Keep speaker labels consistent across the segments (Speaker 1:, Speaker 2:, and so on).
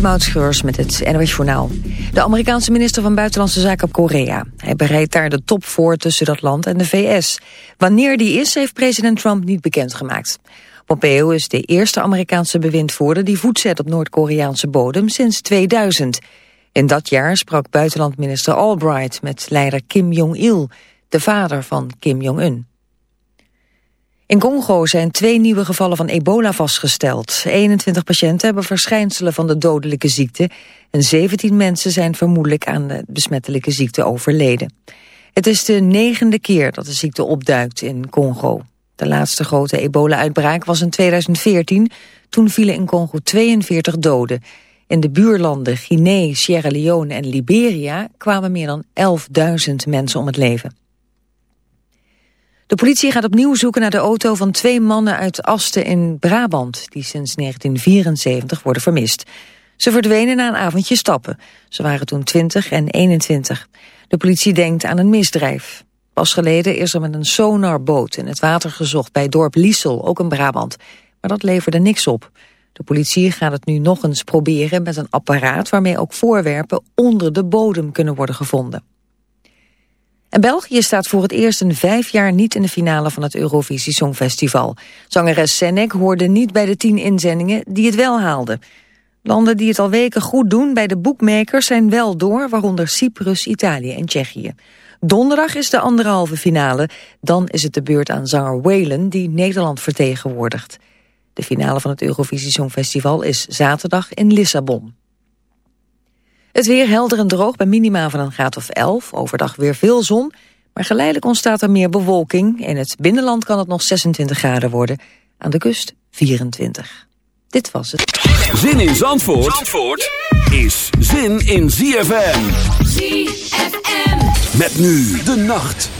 Speaker 1: Mautschreurs met het NOS Journaal. De Amerikaanse minister van Buitenlandse Zaken op Korea. Hij bereidt daar de top voor tussen dat land en de VS. Wanneer die is, heeft president Trump niet bekendgemaakt. Pompeo is de eerste Amerikaanse bewindvoerder die voet zet op Noord-Koreaanse bodem sinds 2000. In dat jaar sprak buitenlandminister Albright met leider Kim Jong-il, de vader van Kim Jong-un. In Congo zijn twee nieuwe gevallen van ebola vastgesteld. 21 patiënten hebben verschijnselen van de dodelijke ziekte... en 17 mensen zijn vermoedelijk aan de besmettelijke ziekte overleden. Het is de negende keer dat de ziekte opduikt in Congo. De laatste grote ebola-uitbraak was in 2014. Toen vielen in Congo 42 doden. In de buurlanden Guinea, Sierra Leone en Liberia... kwamen meer dan 11.000 mensen om het leven. De politie gaat opnieuw zoeken naar de auto van twee mannen uit Asten in Brabant... die sinds 1974 worden vermist. Ze verdwenen na een avondje stappen. Ze waren toen 20 en 21. De politie denkt aan een misdrijf. Pas geleden is er met een sonarboot in het water gezocht bij dorp Liesel, ook in Brabant. Maar dat leverde niks op. De politie gaat het nu nog eens proberen met een apparaat waarmee ook voorwerpen onder de bodem kunnen worden gevonden. En België staat voor het eerst in vijf jaar niet in de finale van het Eurovisie Songfestival. Zangeres Senek hoorde niet bij de tien inzendingen die het wel haalden. Landen die het al weken goed doen bij de boekmakers zijn wel door, waaronder Cyprus, Italië en Tsjechië. Donderdag is de anderhalve finale, dan is het de beurt aan zanger Whalen die Nederland vertegenwoordigt. De finale van het Eurovisie Songfestival is zaterdag in Lissabon. Het weer helder en droog bij minima van een graad of 11. Overdag weer veel zon, maar geleidelijk ontstaat er meer bewolking. In het binnenland kan het nog 26 graden worden. Aan de kust 24. Dit was het.
Speaker 2: Zin in Zandvoort, Zandvoort is zin in ZFM. ZFM. Met nu de nacht.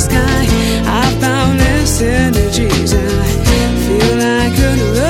Speaker 3: sky. I found this energies. I feel like could run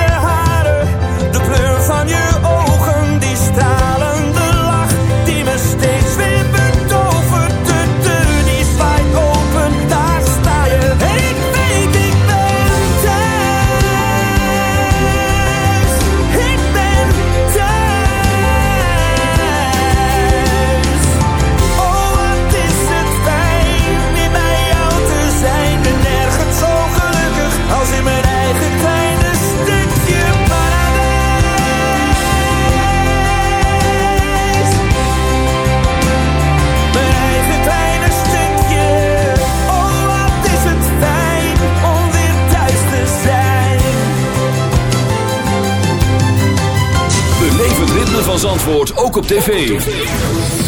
Speaker 2: tv.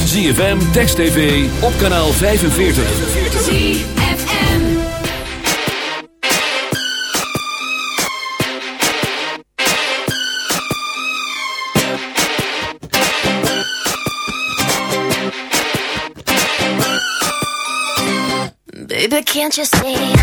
Speaker 2: ZFM, Text TV, op kanaal 45.
Speaker 4: ZFM.
Speaker 5: Baby, can't you
Speaker 6: see?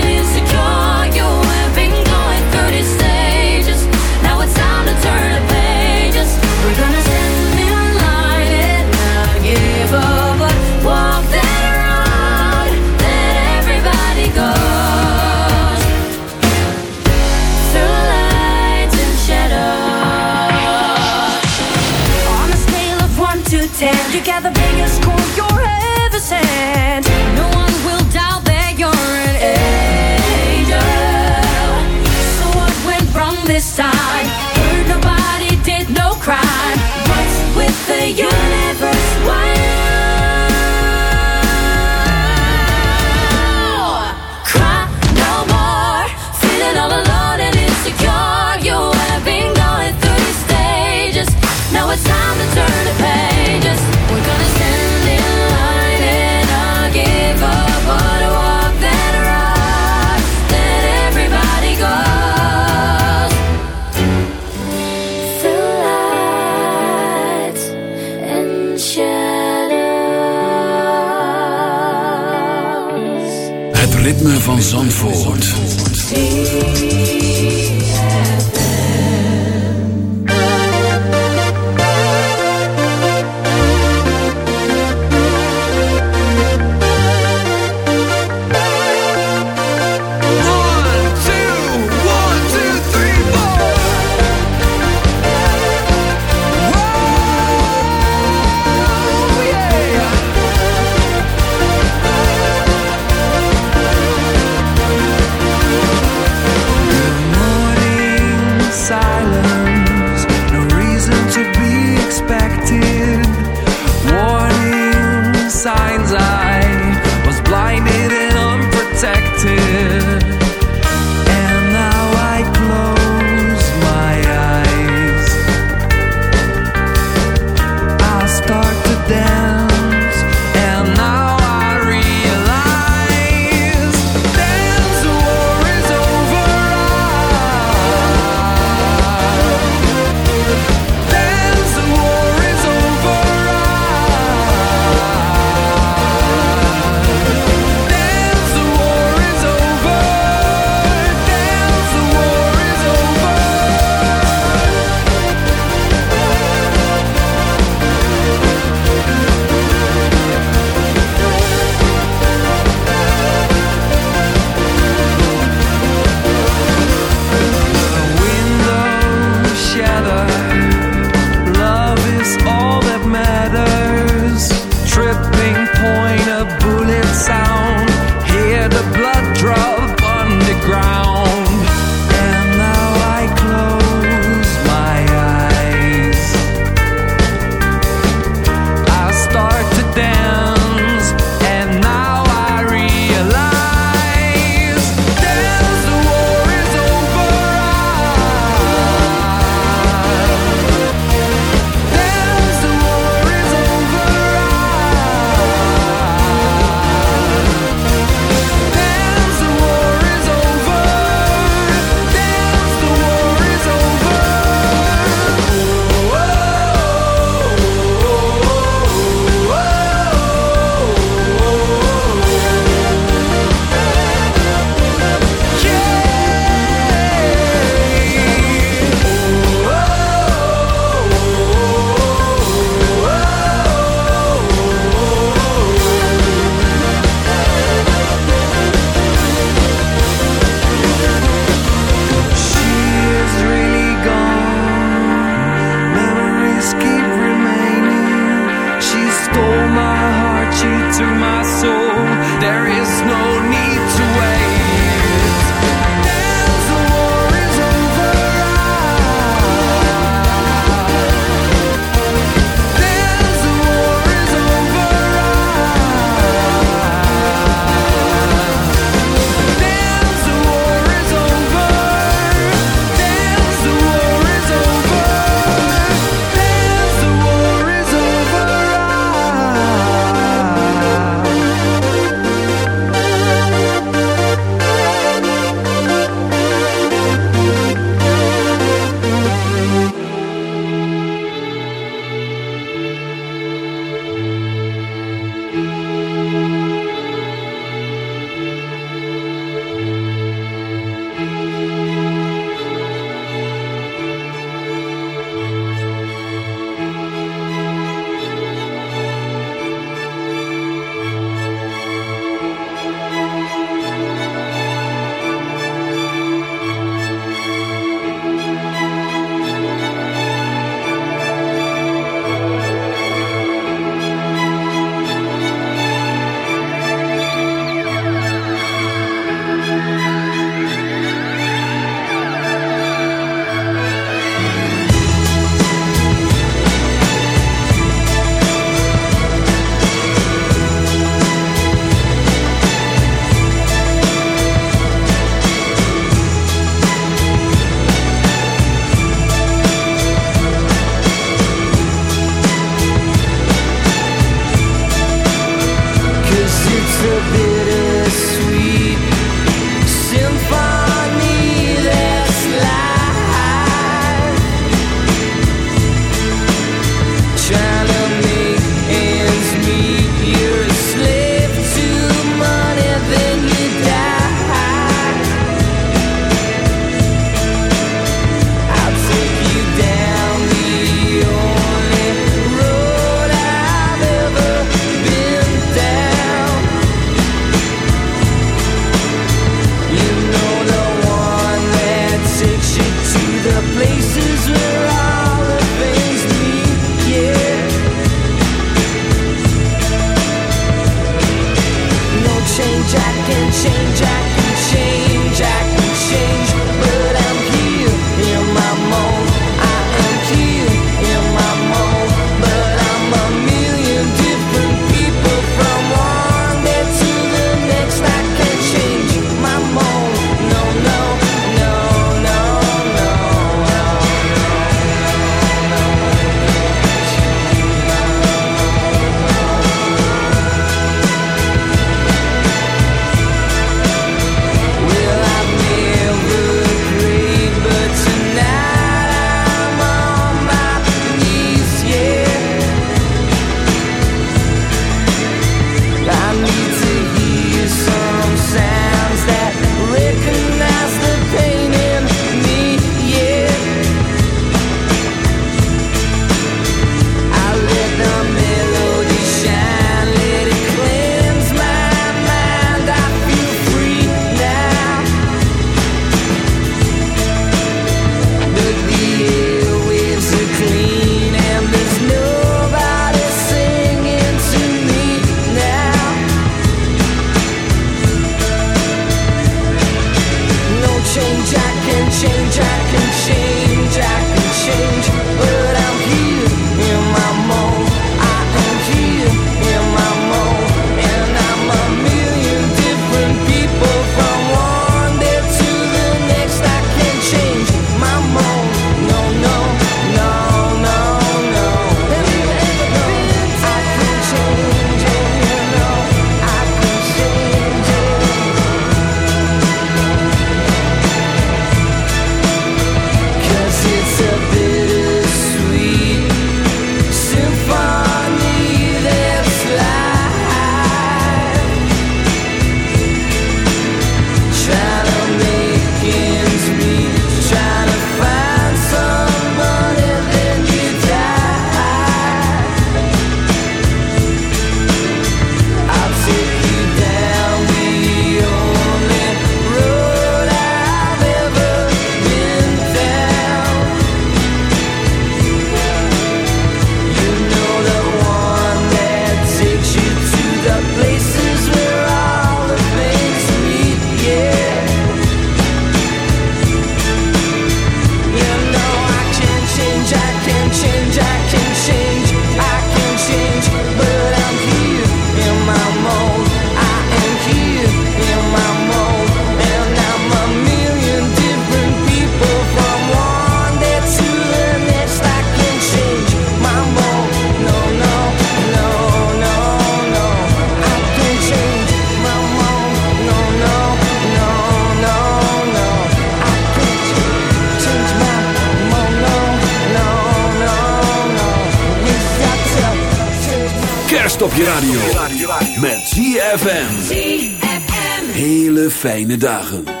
Speaker 2: Fijne dagen.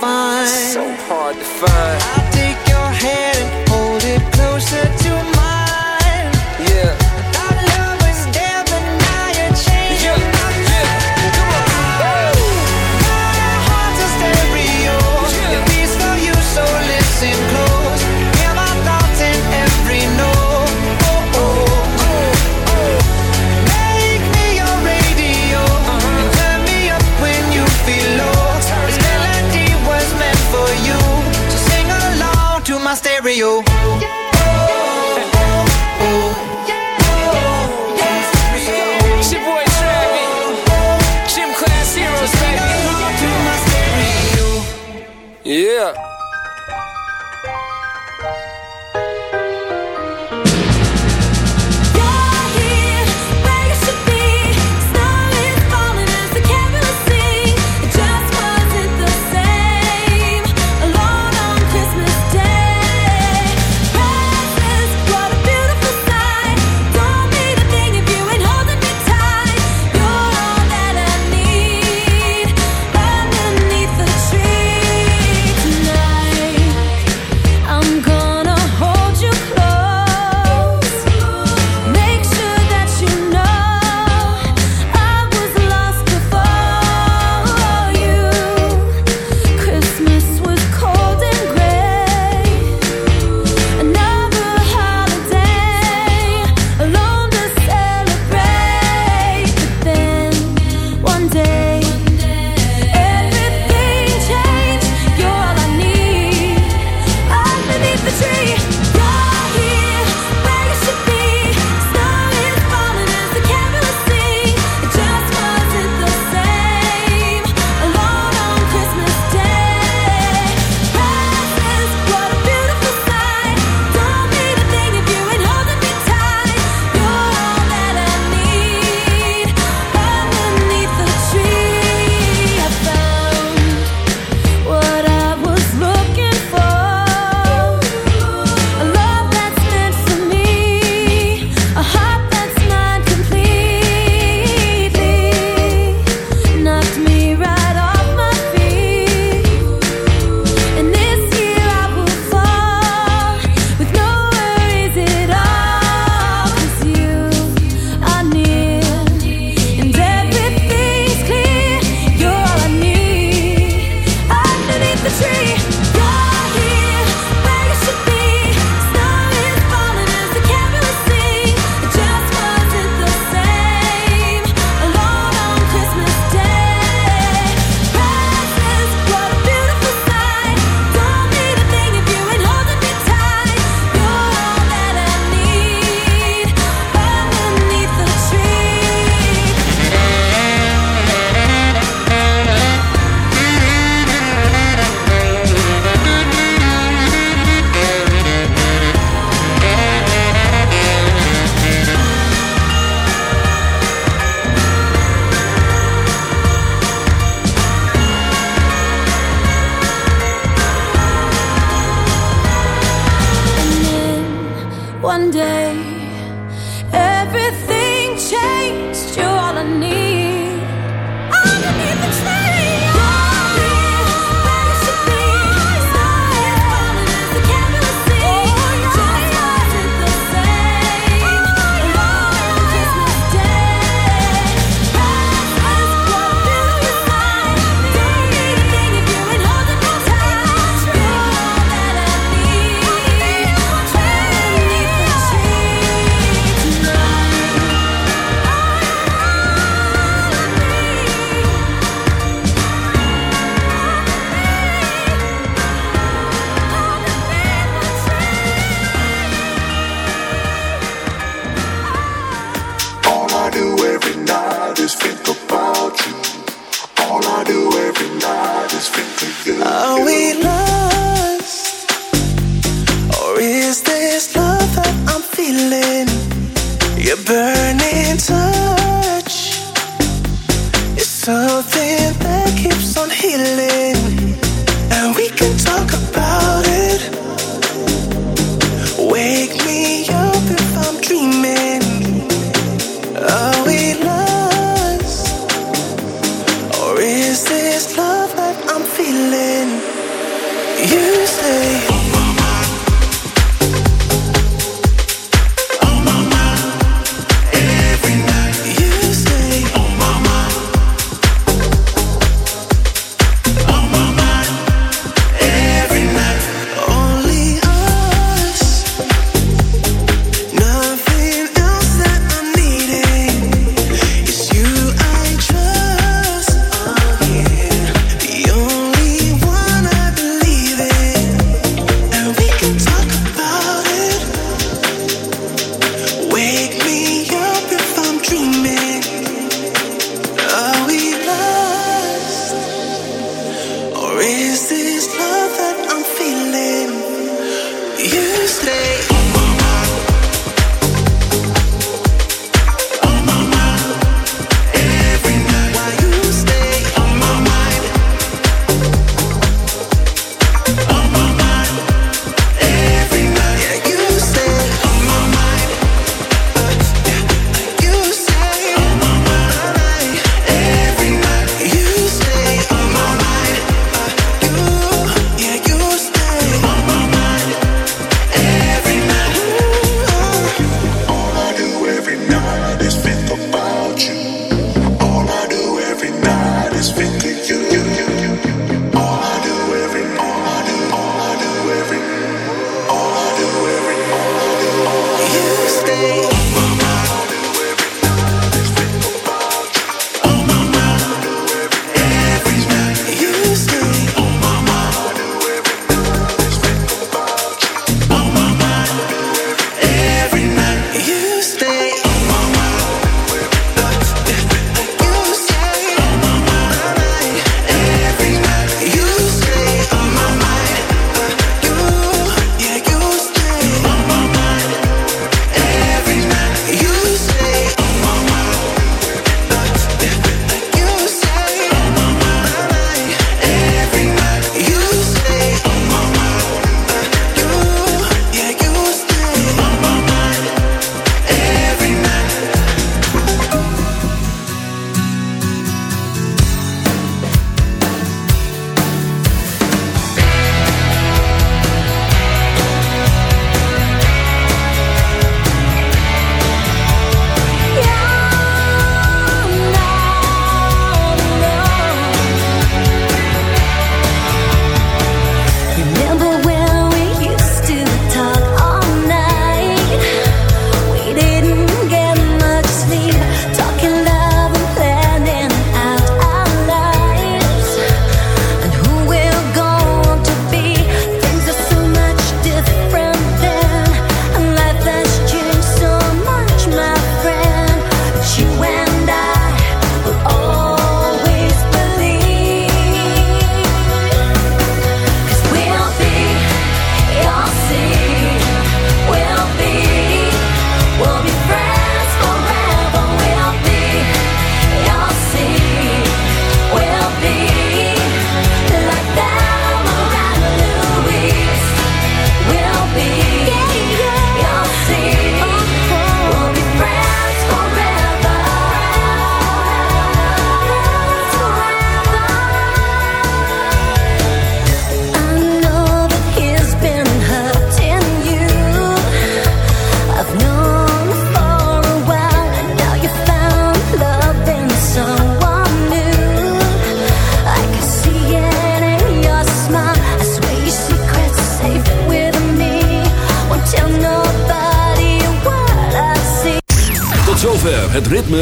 Speaker 7: find.
Speaker 8: So hard to find.
Speaker 7: I'll take your hand